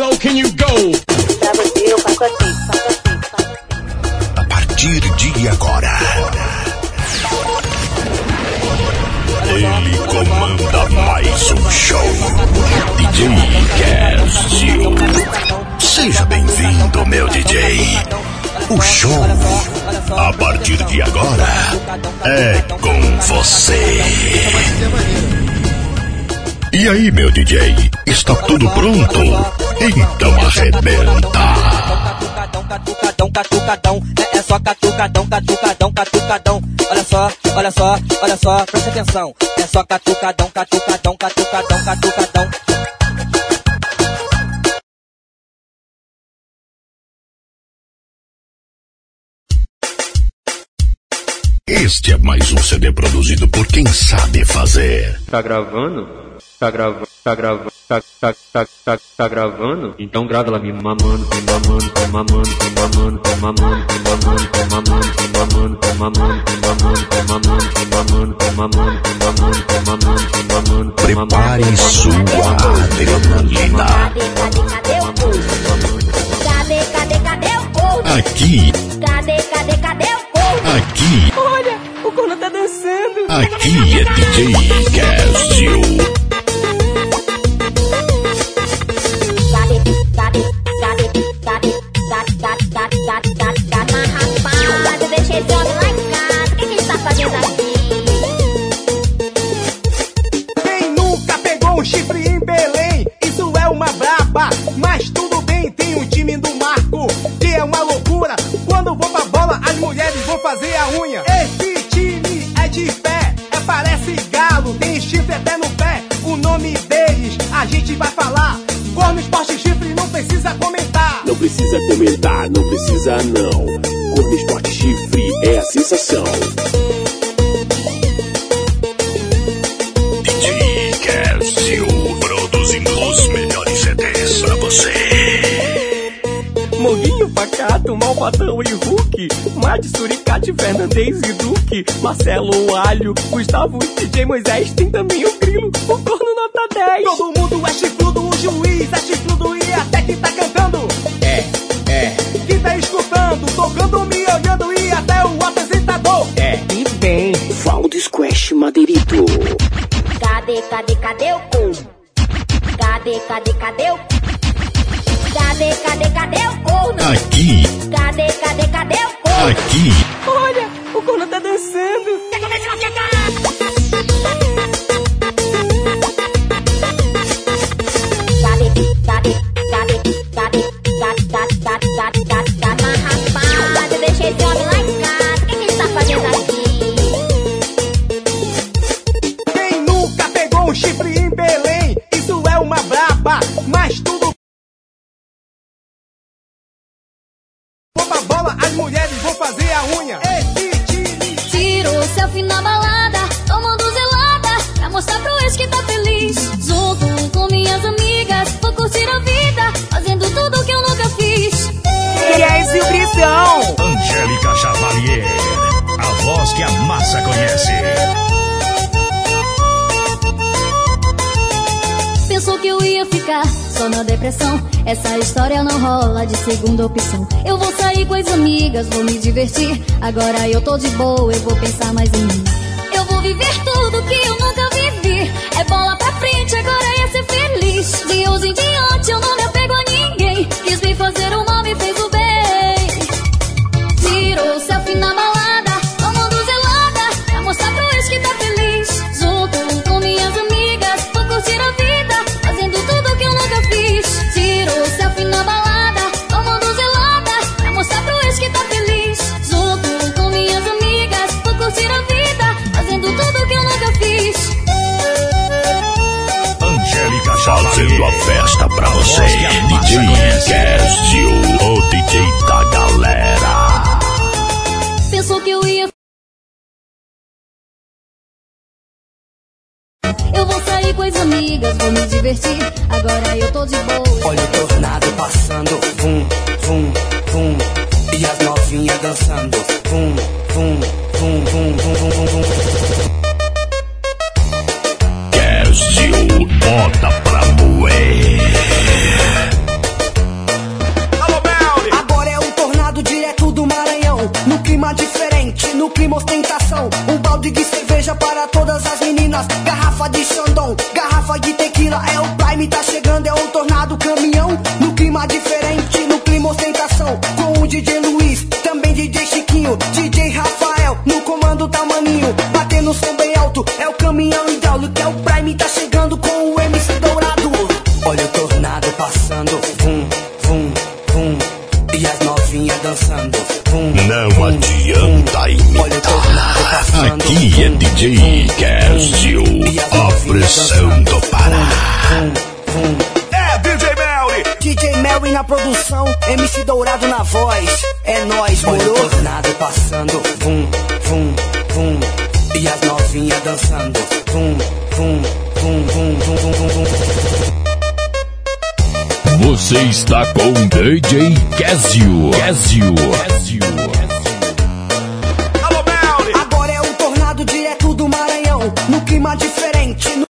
low can you go? Pra você assim, assim, assim. A partir de agora. Ele comanda mais um show. DJ Casio. Seja bem-vindo, meu DJ. O show, a partir de agora, é com você. E aí, meu DJ, está tudo pronto? Então arrebenta. Catucadão, catucadão, catucadão, é, é só catucadão, catucadão, catucadão. Olha só, olha só, olha só, presta atenção. É só catucadão, catucadão, catucadão, catucadão. Este é mais um CD produzido por quem sabe fazer. Tá gravando? Tá gravando? Tá gravando? Tá, tá, tá, tá, tá gravando? Então grava ela me mamando, me mamando, me mamando, me mamando, me mamando, me mamando, me mamando, me mamando, me mamando, me mamando, me mamando, me mamando, me mamando, me mamando, me mamando, me mamando. Prepare sua adrenalina. Cadê, cadê, cadê o povo? Cadê, cadê, cadê o povo? Aqui, Cadê, cadê, cadê o povo? aqui, Olha, o corno tá descendo. aqui é DJ Casio. Fernandes e Duque Marcelo, Alho, Gustavo e DJ Moisés Tem também o Grilo, o Corno Nota 10 Todo mundo é chifrudo, o juiz é chifrudo e até quem tá cantando. É, é, Quem tá escutando, tocando, me olhando e até o apresentador. é E bem, Valdo Squash Madeirito. Cadê, cadê, cadê o? Cadê, cadê, cadê o vão fazer a unha. Tirou selfie na balada, tomando gelada, pra mostrar pro ex que tá feliz. Junto com minhas amigas, vou curtir a vida, fazendo tudo que eu nunca fiz. E é esse brisão. Angélica Chavalier, a voz que a massa conhece. Pensou que eu ia ficar só na depressão. Essa história não rola de segunda opção. Eu vou sair com as amigas, vou me divertir. Agora eu tô de boa, eu vou pensar mais em mim. Eu vou viver tudo que eu nunca vivi. É bola pra frente, agora é ser feliz. De hoje em diante eu não me apego a ninguém. Quis me fazer o mal, me fez o bem. Tirou selfie na balada, Fazendo a festa pra você. DJ Casio, o DJ da galera. Pensou que eu ia. Eu vou sair com as amigas, vou me divertir. Agora eu tô de boa. olha o tornado passando Vum, vum, vum E as novinhas dançando Vum, vum, vum, vum, vum, vum, vum, vum. Casio, bota pra clima diferente, no clima ostentação. Um balde de cerveja para todas as meninas. Garrafa de Xandão, garrafa de tequila. É o Prime, tá chegando, é o tornado caminhão. No clima diferente, no clima ostentação. Com o DJ Luiz, também DJ Chiquinho, DJ Rafael, no comando tá maninho. Batendo som bem alto, é o caminhão hidráulico. É o Prime, tá chegando com o MC Dourado. Olha o tornado passando, vum, vum, vum. E as novinhas dançando. Não adianta imitar. Aqui é DJ Casio, a pressão do Pará. É DJ Melry. DJ Melry na produção, MC Dourado na voz. É nós, moro. Tornado passando, vum, vum, vum. E as novinhas dançando, vum, vum, vum, vum, vum, vum, vum. vum. Você está com DJ Casio. Casio. Cássio. Alô, Belly! Agora é um tornado direto do Maranhão, no clima diferente. No...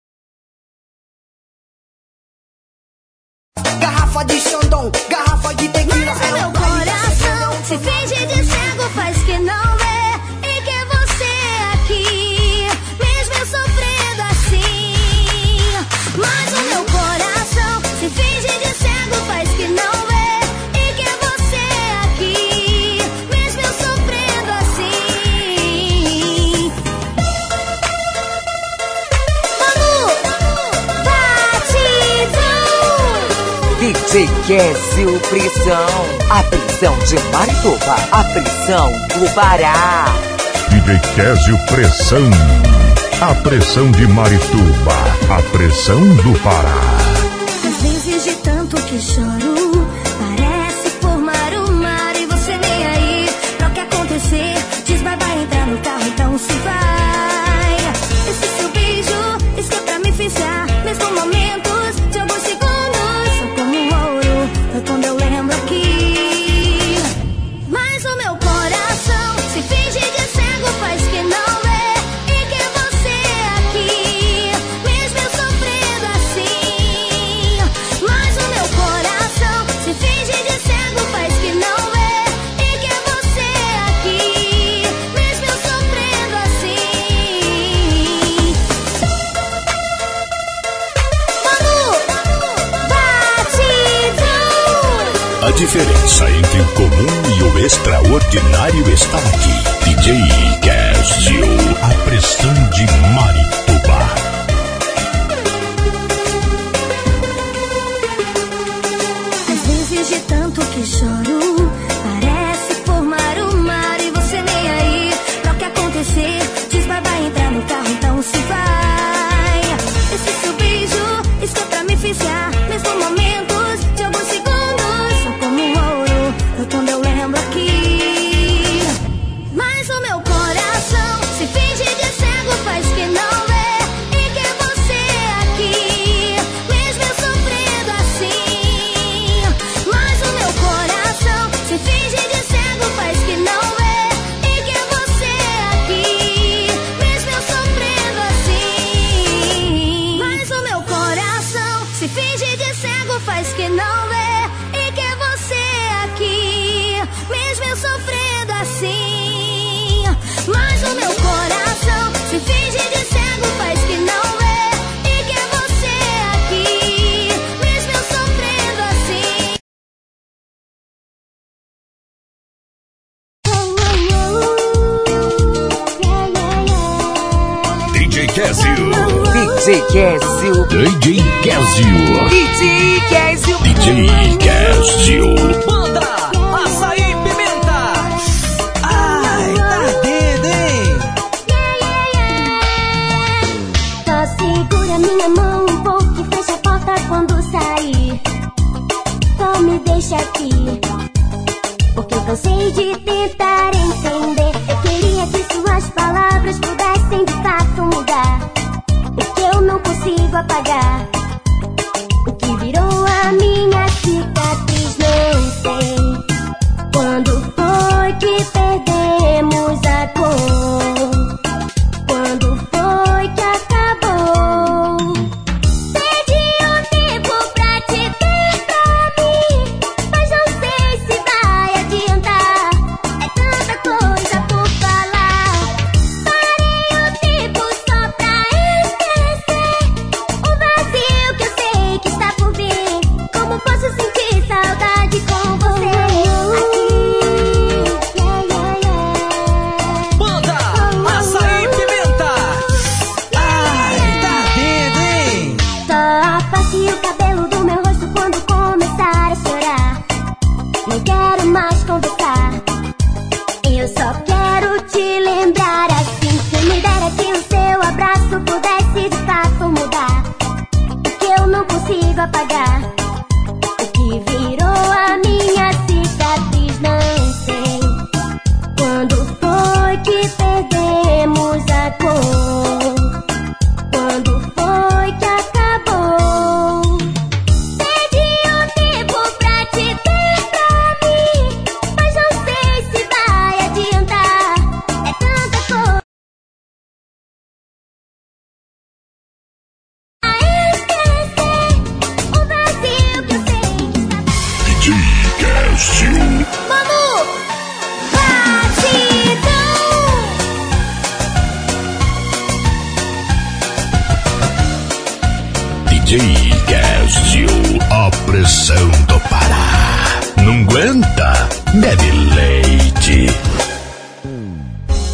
Garrafa de Xandão, garrafa de tequila. Mas, Você o Prisão? A prisão de Marituba, a prisão do Pará. DJ o Pressão. A pressão de Marituba, a pressão do Pará. Às vezes de tanto que choro Ordinário está aqui. DJ Casio. A pressão de Mari.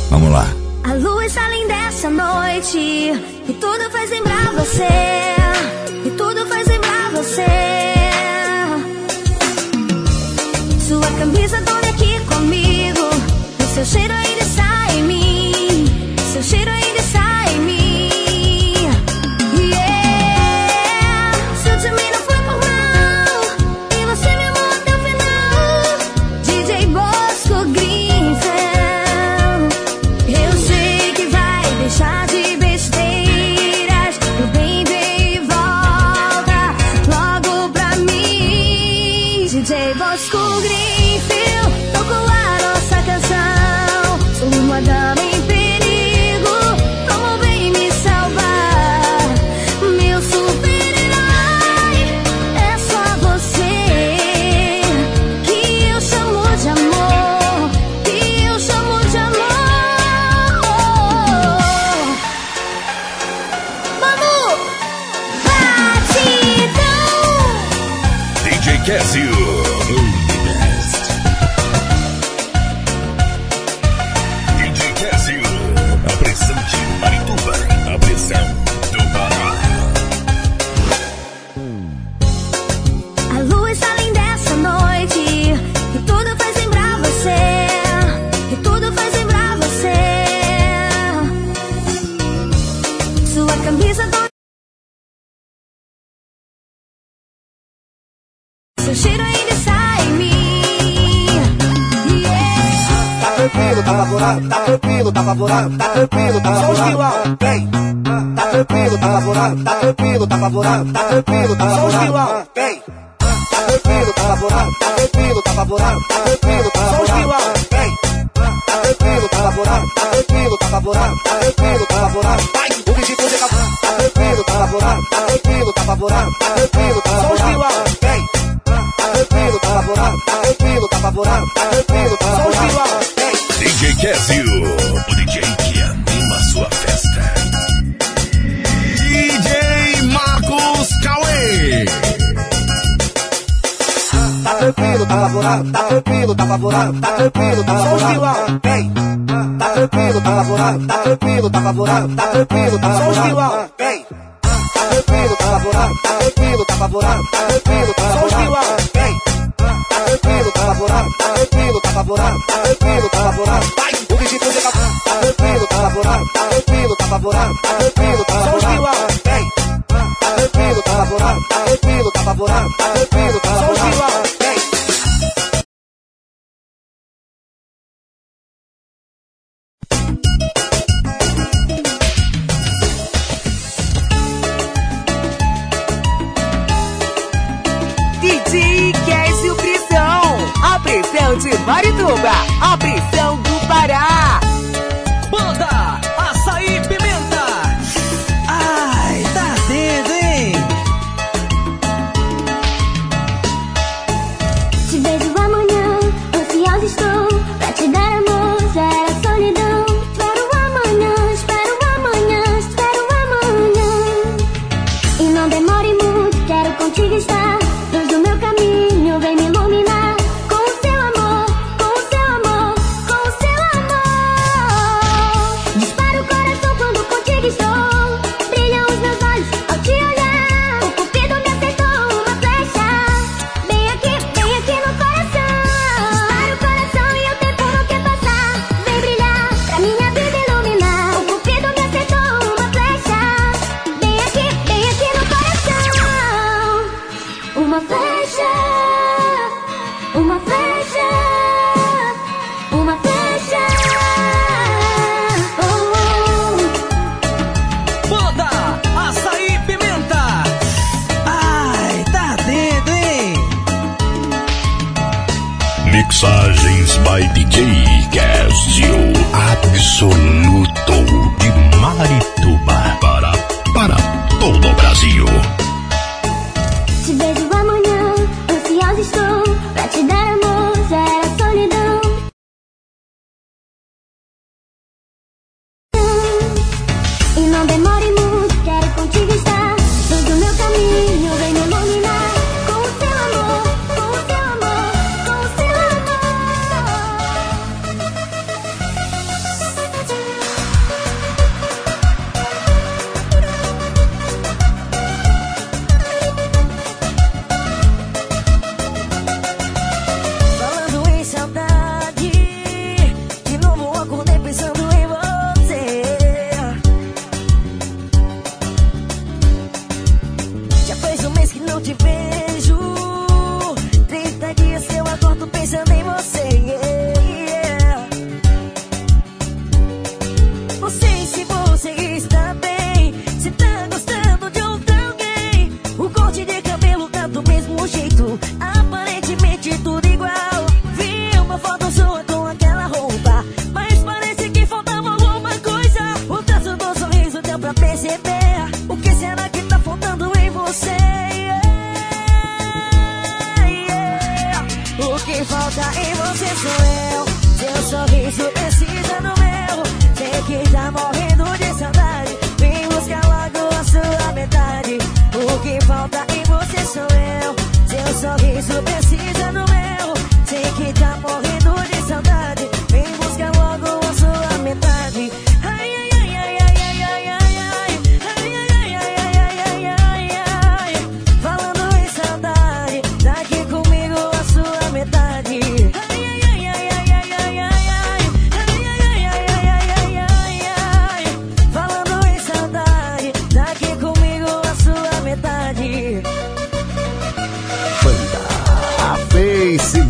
Vamos lá. A lua está linda essa noite E tudo faz lembrar você E tudo faz lembrar você Sua camisa dorme aqui comigo E seu cheiro ainda tranquilo, tá favorável, tá tranquilo, tá favorável, tá tranquilo, tá favorável. Vem. Tá tranquilo, tá favorável, tá tranquilo, tá favorável, tá tranquilo, tá favorável. Vem. Tá tranquilo, tá favorável, tá tranquilo, tá favorável, tá tranquilo, tá favorável. Vem. Tá tranquilo, tá favorável, tá tranquilo, tá favorável, tá tranquilo, tá favorável. Vai. O. Tá tranquilo, tá favorável, tá tranquilo, tá favorável, tá tranquilo, tá favorável. Vem. Tá tranquilo, tá favorável, tá tranquilo, tá favorável, tá tranquilo, tá favorável. DJ Cássio. O DJ que anima sua festa. DJ Marcos Cauê. Tá tranquilo, tá favorável, tá tranquilo, tá favorável, tá tranquilo, tá favorável. Vem. Tá tranquilo, tá favorável, tá tranquilo, tá favorável, tá tranquilo, tá favorável. Vem. Tá tranquilo, tá favorável, tá tranquilo, tá favorável, tá tranquilo, tá favorável. Vem. Tá tranquilo, tá favorável, tá tranquilo, tá favorável, tá tranquilo, tá favorável. Vai. O visito chega. Tá tranquilo, tá favorável, tá tranquilo, tá favorável, tá tranquilo, tá favorável. Vem. Tá tranquilo, tá favorável, tá tranquilo, tá favorável, tá tranquilo, tá favorável. De Marituba. A pressão do Pará.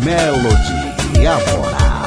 Melody Amorá.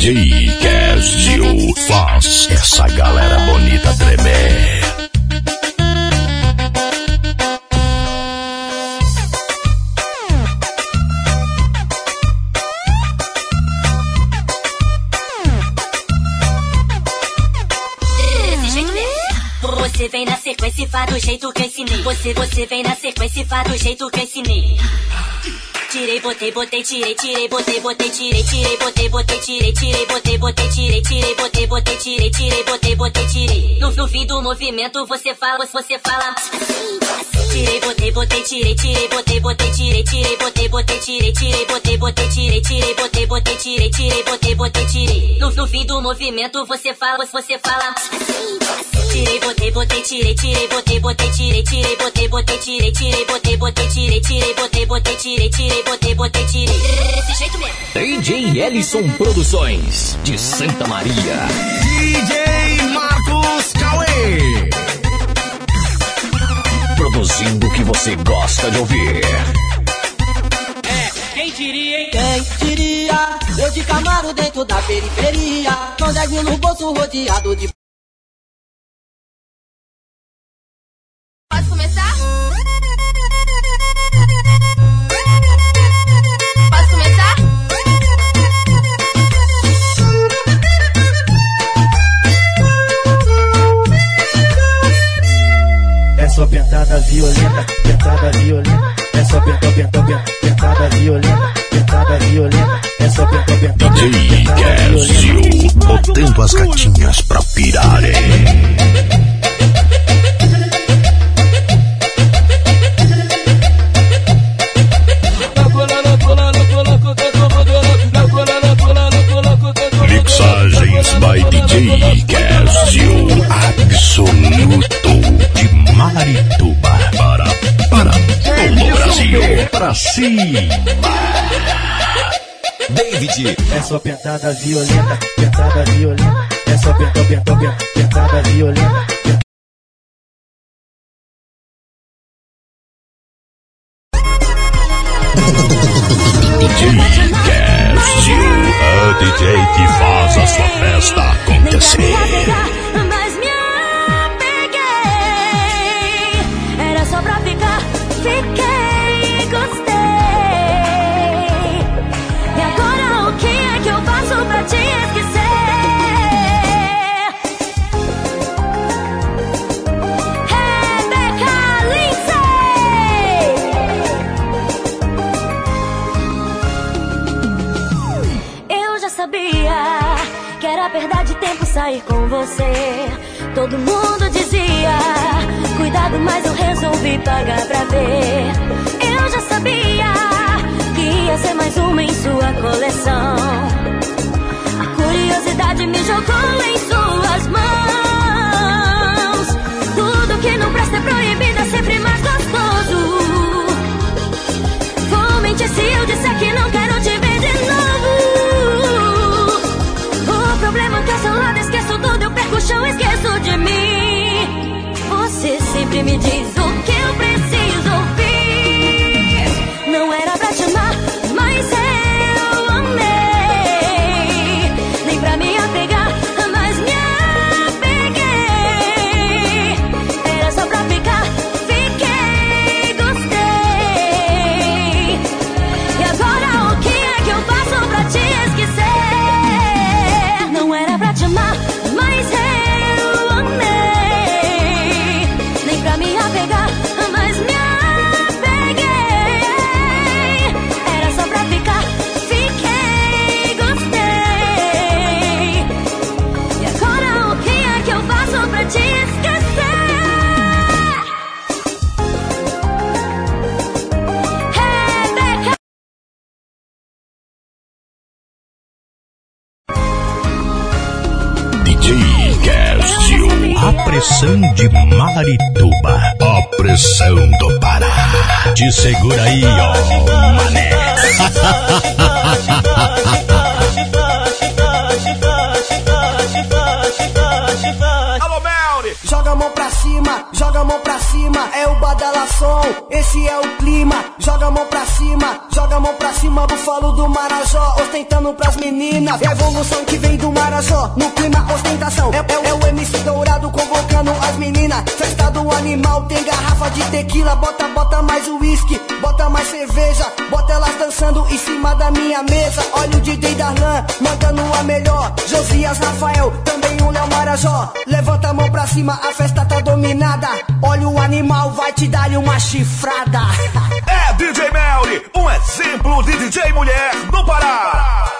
DJ Casio faz essa galera bonita tremer. Você vem na sequência e faz do jeito que eu ensinei. Você, você vem na sequência e faz do jeito que eu ensinei tirei, botei, botei, tirei, tirei, botei, botei, tirei, tirei, botei, botei, tirei, tirei, botei, botei, tirei, tirei, botei, botei, tirei, tirei, botei, botei, tirei. No, no fim do movimento você fala, você fala assim, assim tirei, botei, botei, tirei, tirei, botei, botei, tirei, tirei, botei, botei, tirei, tirei, botei, botei, tirei, tirei, botei, botei, tirei, tirei, botei, botei, tirei. No, no fim do movimento você fala, você fala assim, assim. Tirei, botei, botei, tirei, tirei, botei, botei, tirei, tirei, botei, botei, tirei, tirei, botei, botei, tirei, tirei, botei, botei, tirei, tirei, botei, botei, tirei. Desse jeito mesmo. DJ Ellison Produções de Santa Maria. DJ Marcos Cauê. Produzindo o que você gosta de ouvir. Quem diria, hein? Quem diria? Eu de Camaro dentro da periferia. Com 10 mil no bolso rodeado de. Pode começar? Só pentada violenta, pentada violenta. É só pentada, pentada, pentada violenta, pentada violenta. É só pentada, pentada, DJ Casio, botando as gatinhas pra pirarem. Mixagens by DJ Casio, absoluto Marituba para, para todo o Brasil. Pra cima. David. É só pentada violenta, pentada violenta. É só pentada, pentada, pentada violenta. DJ o DJ que faz a sua festa acontecer. Sair com você. Todo mundo dizia, cuidado, mas eu resolvi pagar pra ver. Eu já sabia que ia ser mais uma em sua coleção. A curiosidade me jogou em suas Te segura aí, ó, mané. Alô, Melri! Joga a mão pra cima, joga a mão pra cima, é o badalação, esse é o clima. Joga a mão pra cima, joga a mão pra cima, bufalo do Marajó, ostentando pras meninas. É a evolução que vem do Marajó, no clima ostentação. É, é- é o MC dourado convocando as meninas. Festa do animal, tem garrafa de tequila, bota, bota mais uísque, bota mais cerveja, bota elas dançando em cima da minha mesa. Olha o DJ Darlan, mandando a melhor. Josias Rafael, também o Léo Marajó. Levanta a mão pra cima, a festa tá dominada. Olha o animal, vai te dar uma chifrada. É DJ Melly, um exemplo de DJ mulher no Pará.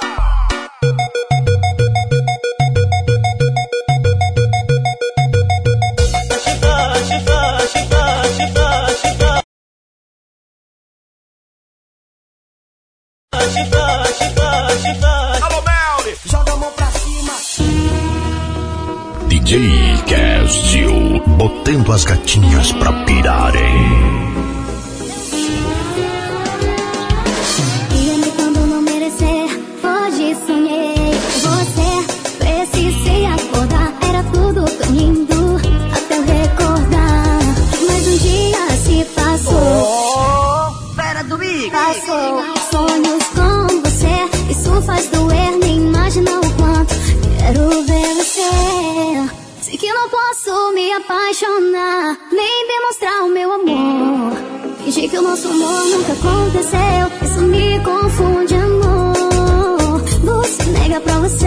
DJ Casio, botando as gatinhas pra pirarem. apaixonar, nem demonstrar o meu amor. Fingir que o nosso amor nunca aconteceu, isso me confunde, amor. Você nega pra você,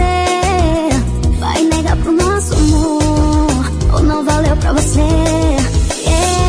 vai negar pro nosso amor. Ou não valeu pra você, yeah.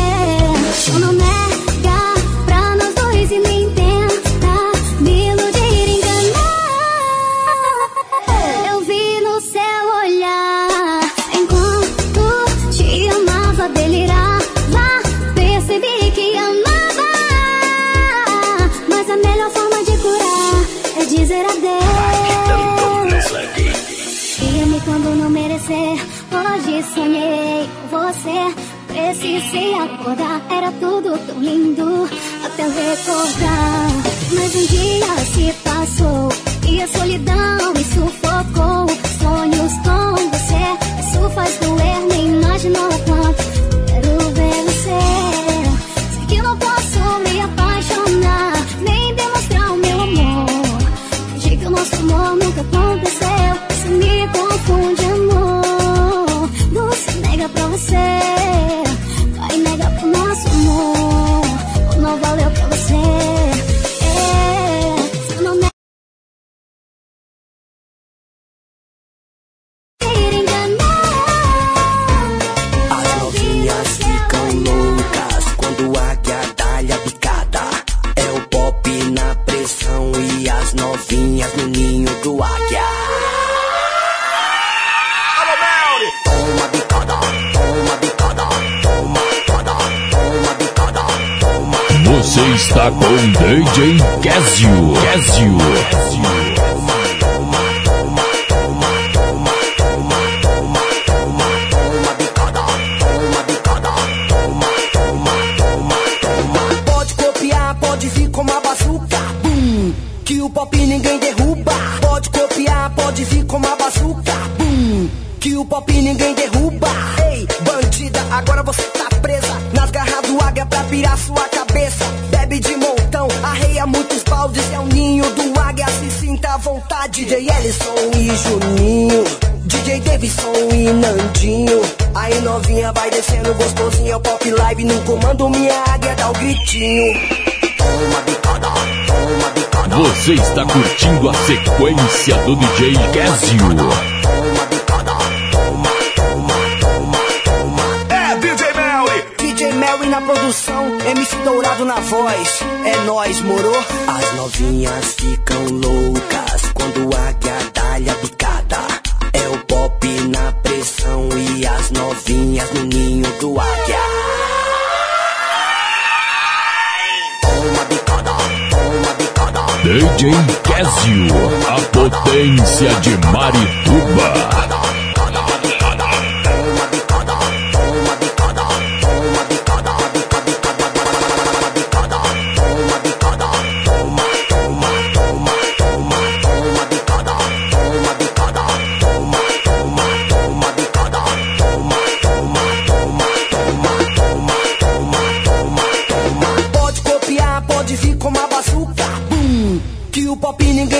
Quando minha águia dá o gritinho. Toma bicada, toma bicada. Você está curtindo a sequência do DJ Casio. na produção, MC Dourado na voz. É nós, moro? As novinhas ficam loucas quando a Rodoviário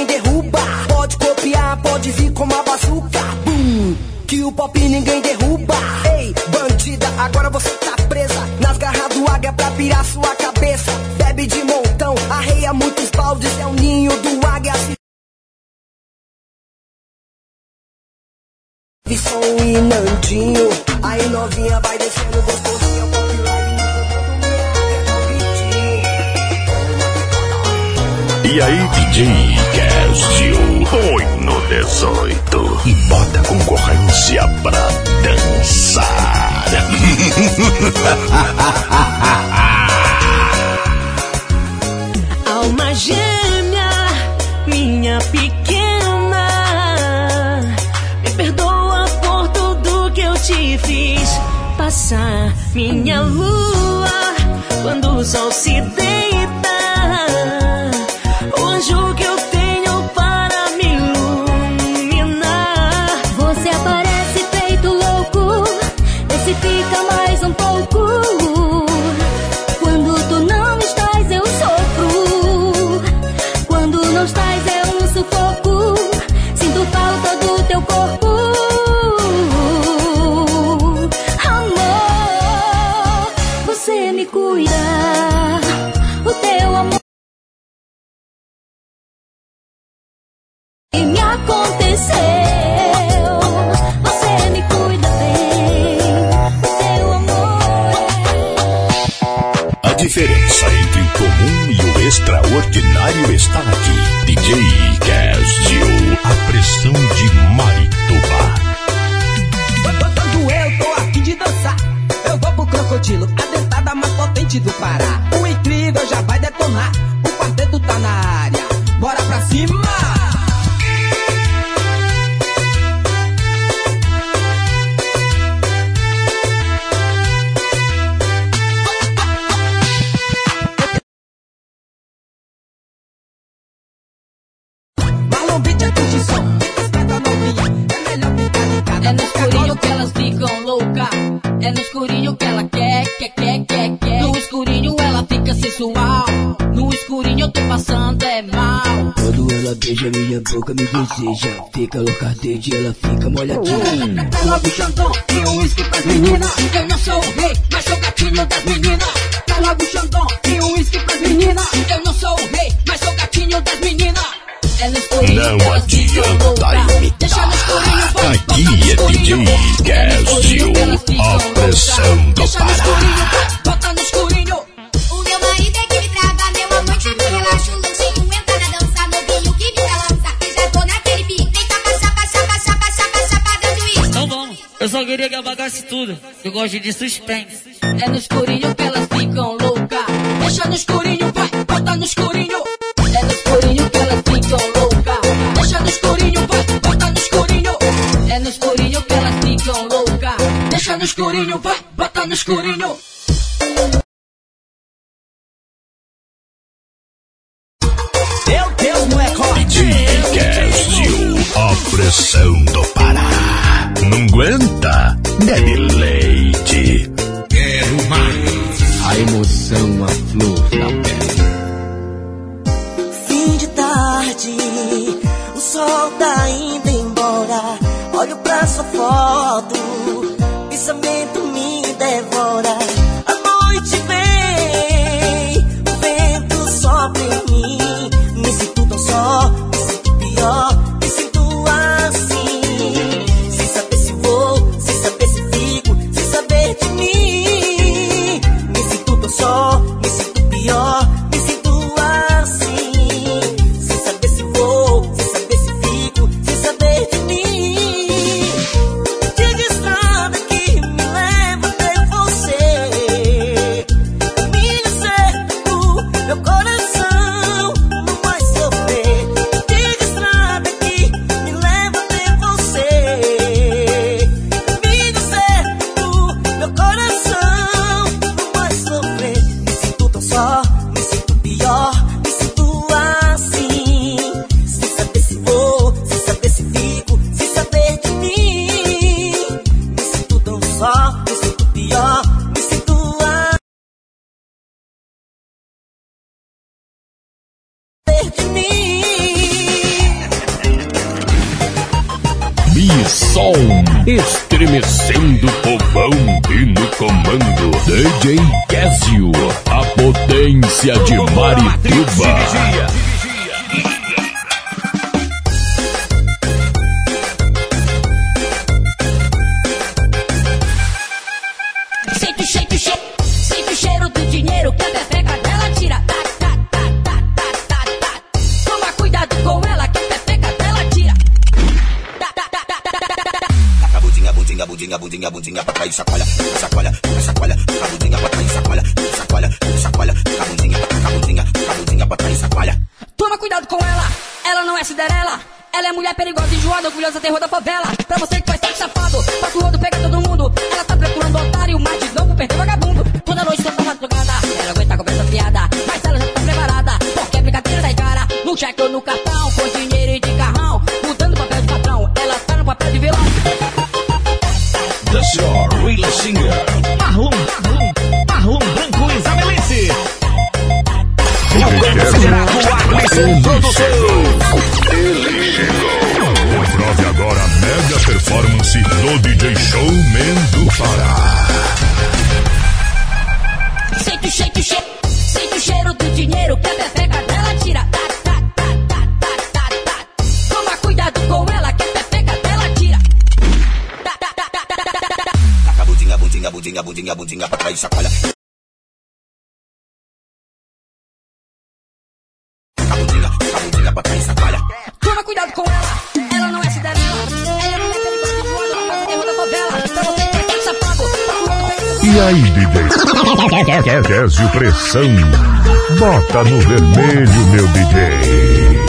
derruba. Pode copiar, pode vir com uma bazuca. Bum, que o pop ninguém derruba. Ei, bandida, agora você tá presa. Nas garras do águia pra pirar sua cabeça. Bebe de montão, arreia muitos baldes. É o ninho do águia. Visson e Nandinho. Aí novinha vai descendo gostosinho. E aí, DJ Cast Oi, no 18. E bota concorrência pra dançar. Alma gêmea, minha pequena. Me perdoa por tudo que eu te fiz passar. Minha lua, quando o sol se deita diferença entre o comum e o extraordinário está aqui. DJ Casio, a pressão de Marituba. Quando eu tô aqui de dançar, eu vou pro crocodilo, a dentada mais potente do Pará. O incrível já vai detonar. deseja, fica louca desde ela fica molhadinha. É logo xandão e o uísque pras meninas. Eu não sou o rei, mas sou gatinho das meninas. tudo, eu gosto de suspense. É no escurinho que elas ficam louca. Deixa no escurinho, vai, bota no escurinho. É no escurinho que elas ficam louca. Deixa no escurinho, vai, bota no escurinho. É no escurinho que elas ficam louca. Deixa no escurinho, vai, bota no escurinho. Meu Deus, não é Cast, a pressão do não aguenta, bebe leite. Quero mais. A emoção, a flor da pele. Fim de tarde, o sol tá indo embora. Olho pra sua foto, pensamento me devora som, estremecendo o povão e no comando DJ Casio, a potência de Marituba. aí, sacola, sacola, sacola, fica, sacolha, fica a bundinha, bota aí, sacola, sacola, sacolha, fica, sacolha, fica a bundinha, a bundinha, a bundinha, bota aí, sacolha. Toma cuidado com ela, ela não é Cinderela, ela é mulher perigosa, enjoada, orgulhosa, terror da favela. Pra trás, chacoalha. Cabundinha pra trás, chacoalha. Toma cuidado com ela, ela não é Cinderela. Ela é perigosa de favela. Pra você que tá E aí, DJ? Pressão. Bota no vermelho, meu DJ.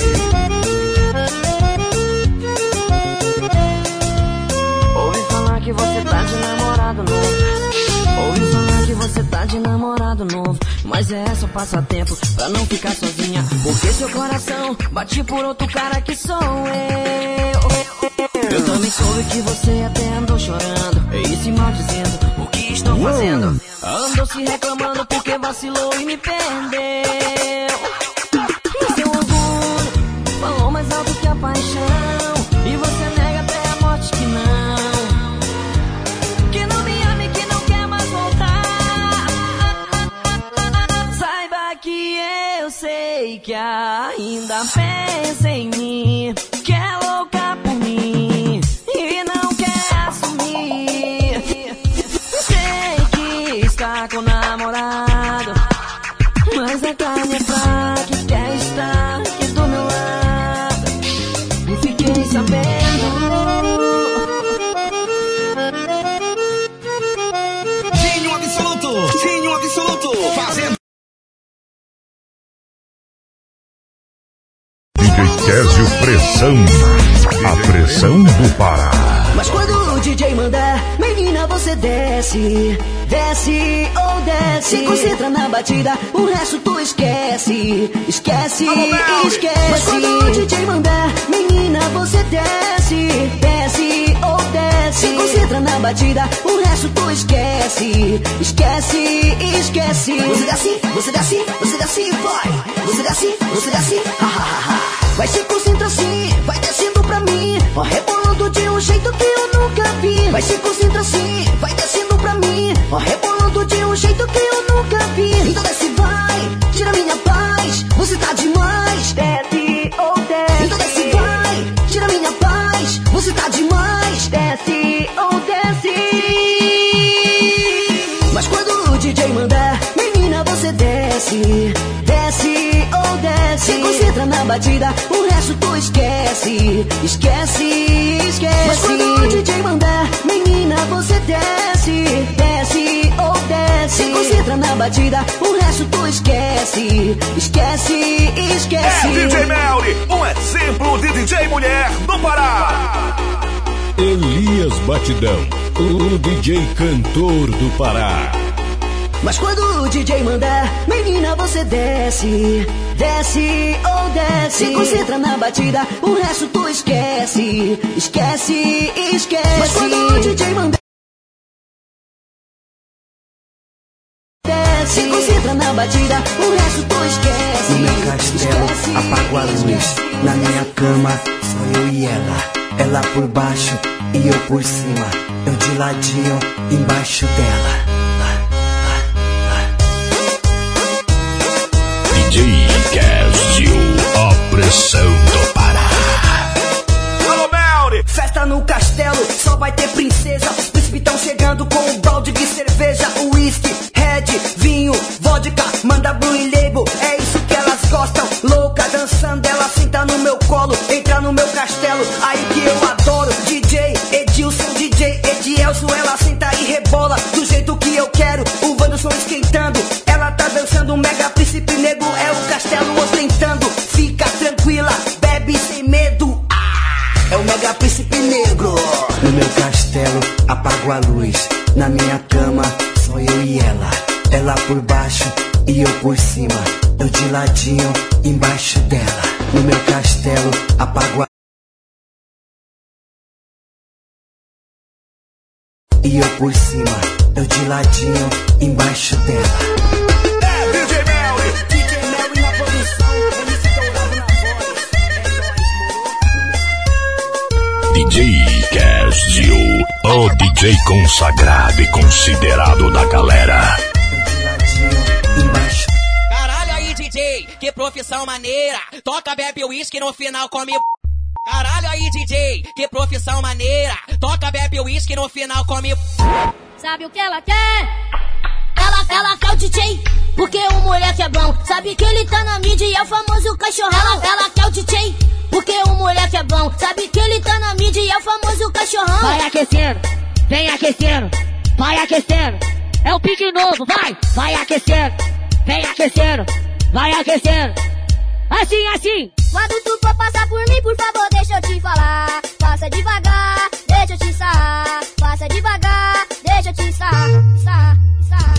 Mas é só passatempo pra não ficar sozinha. Porque seu coração bate por outro cara que sou eu. Eu também soube que você até andou chorando. E se maldizendo o que estou fazendo. Andou se reclamando porque vacilou e me perdeu. Seu orgulho falou mais alto que a paixão. Ainda Kézio Pressão. A pressão do Pará. Mas quando o DJ mandar, menina, você desce, desce ou desce. Se concentra na batida, o resto tu esquece, esquece, esquece. Mas quando o DJ mandar, menina, você desce, desce ou desce. Se concentra na batida, o resto tu esquece, esquece, esquece. Você desce, você desce, você desce, vai. Você desce, você desce, ha ha ha ha. Vai se concentra assim, vai descendo pra mim, ó, rebolando de um jeito que eu nunca vi. Vai se concentra assim, vai descendo pra mim, ó, rebolando de um jeito que eu nunca vi. Então desce, vai, tira minha paz, você tá demais. Desce ou desce. Então desce, vai, tira minha paz, você tá demais. Desce ou desce. Mas quando o DJ mandar, menina, você desce. Se concentra na batida, o resto tu esquece, esquece, esquece. Mas quando o DJ mandar, menina, você desce, desce ou desce. Se concentra na batida, o resto tu esquece, esquece, esquece. É DJ Melly, um exemplo de DJ mulher do Pará. Elias Batidão. O DJ cantor do Pará. Mas quando o DJ mandar, menina, você desce, desce ou desce. Se concentra na batida, o resto tu esquece, esquece, esquece. Mas quando o DJ mandar. Desce, se concentra na batida, o resto tu esquece. No meu castelo, apago a luz. Na minha cama, só eu e ela. Ela por baixo e eu por cima. Eu de ladinho, embaixo dela. DJ Kézio. A pressão do Pará. Alô, Melly! Festa no castelo, só vai ter princesa. Os príncipes chegando com um balde de cerveja, uísque, red, vinho, vodka, manda blue e label. É isso que elas gostam. Louca, dançando, ela senta no meu colo, entra no meu castelo. Aí que eu adoro. DJ Edilson, DJ Edielson, ela senta e rebola do jeito que eu quero. O Wanderson esquentando, apago a luz. Na minha cama, só eu e ela. Ela por baixo e eu por cima. Eu de ladinho, embaixo dela. No meu castelo, apago a E eu por cima, eu de ladinho, embaixo dela. É DJ Kézio. O DJ consagrado e considerado da galera. Caralho aí, DJ, que profissão maneira. Toca, bebe uísque no final come. Caralho aí, DJ, que profissão maneira. Toca, bebe uísque no final come. Sabe o que ela quer? Ela, ela quer o DJ, porque o moleque é bom. Sabe que ele tá na mídia e é o famoso cachorrão. Ela, ela quer o DJ, porque o moleque é bom. Sabe que ele tá na mídia e é o famoso cachorrão. Vai aquecendo, vem aquecendo, vai aquecendo. É o pique novo, vai, vai aquecendo, vem aquecendo, vai aquecendo. Assim, assim. Quando tu for passar por mim, por favor, deixa eu te falar. Passa devagar, deixa eu te sarrar. Passa devagar, deixa eu te sarrar. sarrar, sarrar.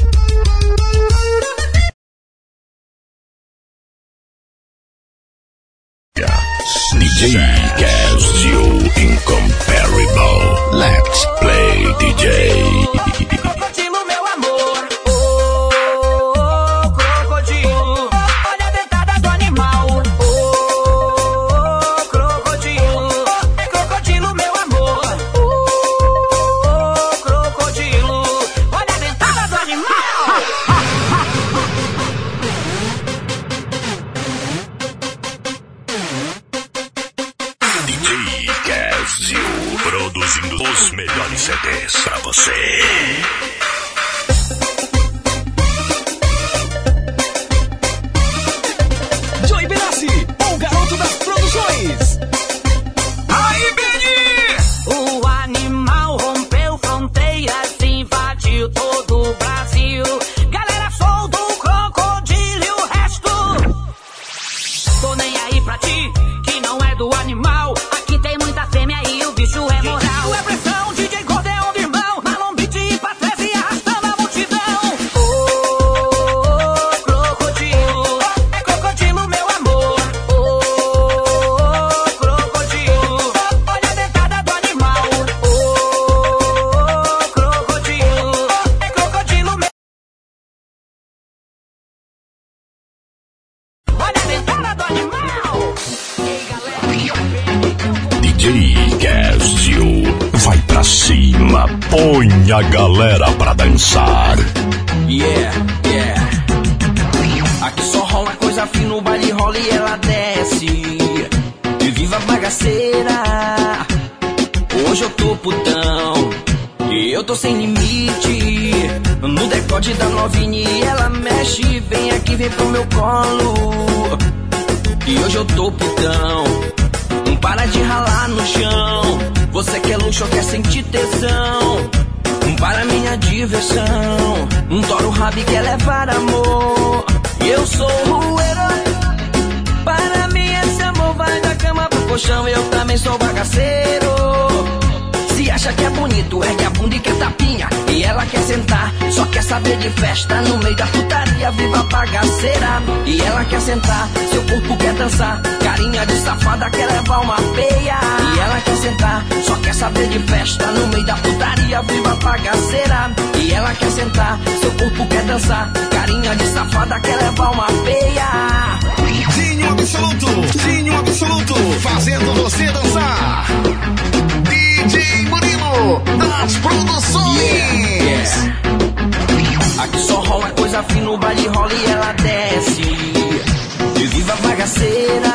DJ Casio Incomparable. Let's play DJ. Melhores CDs pra você. Toro rabi quer levar amor. Eu sou o herói. Para mim esse amor vai da cama pro colchão. Eu também sou bagaceiro. Se acha que é bonito, ergue a bunda e quer tapinha. E ela quer sentar, só quer saber de festa. No meio da putaria, viva a bagaceira. E ela quer sentar, seu corpo quer dançar. Carinha de safada quer levar uma peia. E ela quer sentar, só quer saber de festa. No meio da putaria, viva a bagaceira. E ela quer sentar, seu corpo quer dançar. Carinha de safada quer levar uma peia. Dinho Absoluto, Dinho Absoluto, fazendo você dançar. DJ Murilo, das produções. Aqui só rola coisa fina, o baile rola e ela desce. E viva bagaceira.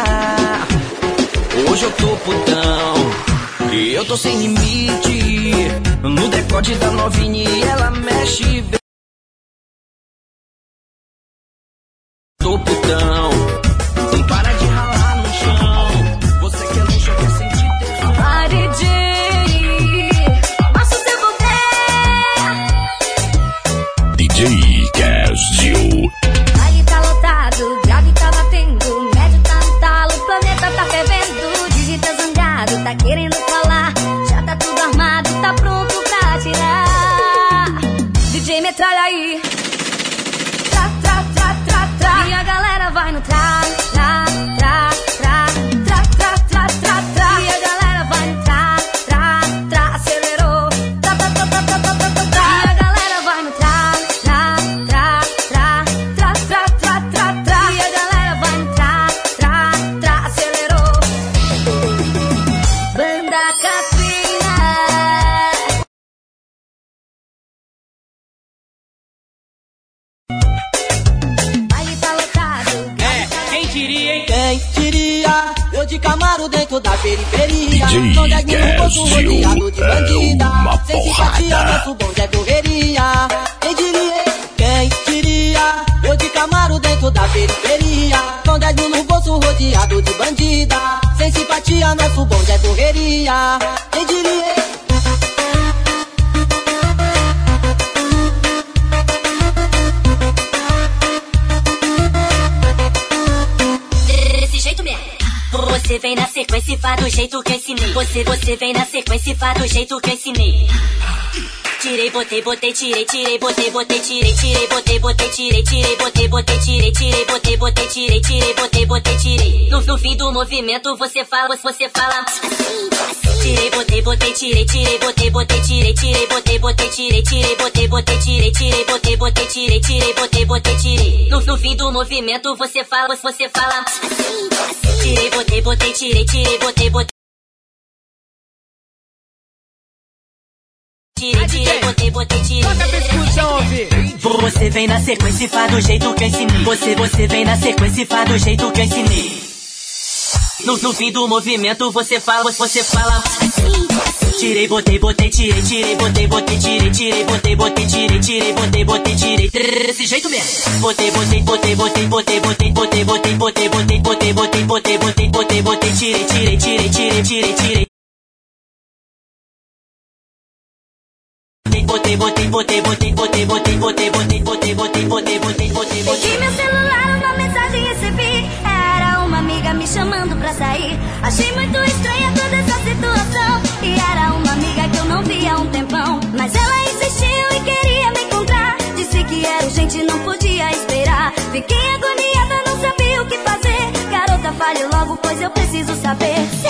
Hoje eu tô putão. E eu tô sem limite. No decote da novinha e ela mexe. bye. Periferia. DJ Com dez mil no bolso Casio rodeado de é bandida. Sem simpatia, nosso bonde é correria. Quem diria, quem diria? Eu de Camaro dentro da periferia. Com dez mil no bolso rodeado de bandida. Sem simpatia, nosso bonde é correria. Quem diria? Você vem na sequência e faz do jeito que eu ensinei. Você, você vem na sequência e faz do jeito que eu ensinei. Tirei, botei, botei, tirei, tirei, botei, botei, tirei, tirei, botei, botei, tirei, tirei, botei, botei, tirei, tirei, botei, botei, tirei, tirei, botei, botei, tirei. No, no fim do movimento você fala, você fala. Tirei, botei, botei, tirei, tirei, botei, botei, tirei, tirei, botei, botei, tirei, tirei, botei, botei, tirei, tirei, botei, botei, tirei, tirei, botei, botei, tirei. No, no fim do movimento você fala, você fala. Tirei, botei, botei, tirei, tirei, botei, botei. Tirei, tirei, botei, botei, tirei. Você vem na sequência e faz do jeito que eu ensinei. Você, você vem na sequência e faz do jeito que eu ensinei. No, no fim do movimento você fala, você fala. Tirei, botei, botei, tirei, tirei, botei, botei, tirei, tirei, botei, botei, tirei, tirei, botei, botei, tirei. Desse jeito mesmo. Botei, botei, botei, botei, botei, botei, botei, botei, botei, botei, botei, botei, botei, botei, botei, botei, tirei, tirei, tirei, tirei, tirei, tirei. Botei, botei, botei, botei, botei, botei, botei, botei, botei, botei, botei, botei, botei, botei. Peguei meu celular, uma mensagem recebi. Era uma amiga me chamando pra sair. Achei muito estranha toda essa situação. E era uma amiga que eu não via há um tempão. Mas ela insistiu e queria me encontrar. Disse que era urgente e não podia esperar. Fiquei agoniada, não sabia o que fazer. Garota, fale logo, pois eu preciso saber.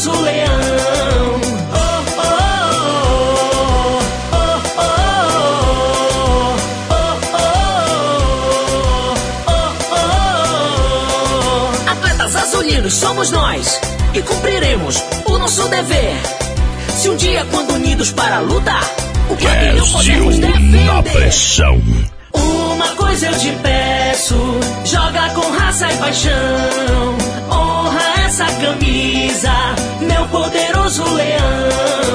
somos o leão. Atletas azulinos somos nós e cumpriremos o nosso dever. Se um dia, quando unidos para lutar, o que pavilhão podemos defender. Na pressão. Uma coisa eu te peço, joga com raça e paixão. Essa camisa, meu poderoso leão.